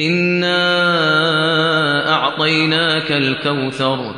إِنَّا أَعْطَيْنَاكَ الْكَوْثَرَ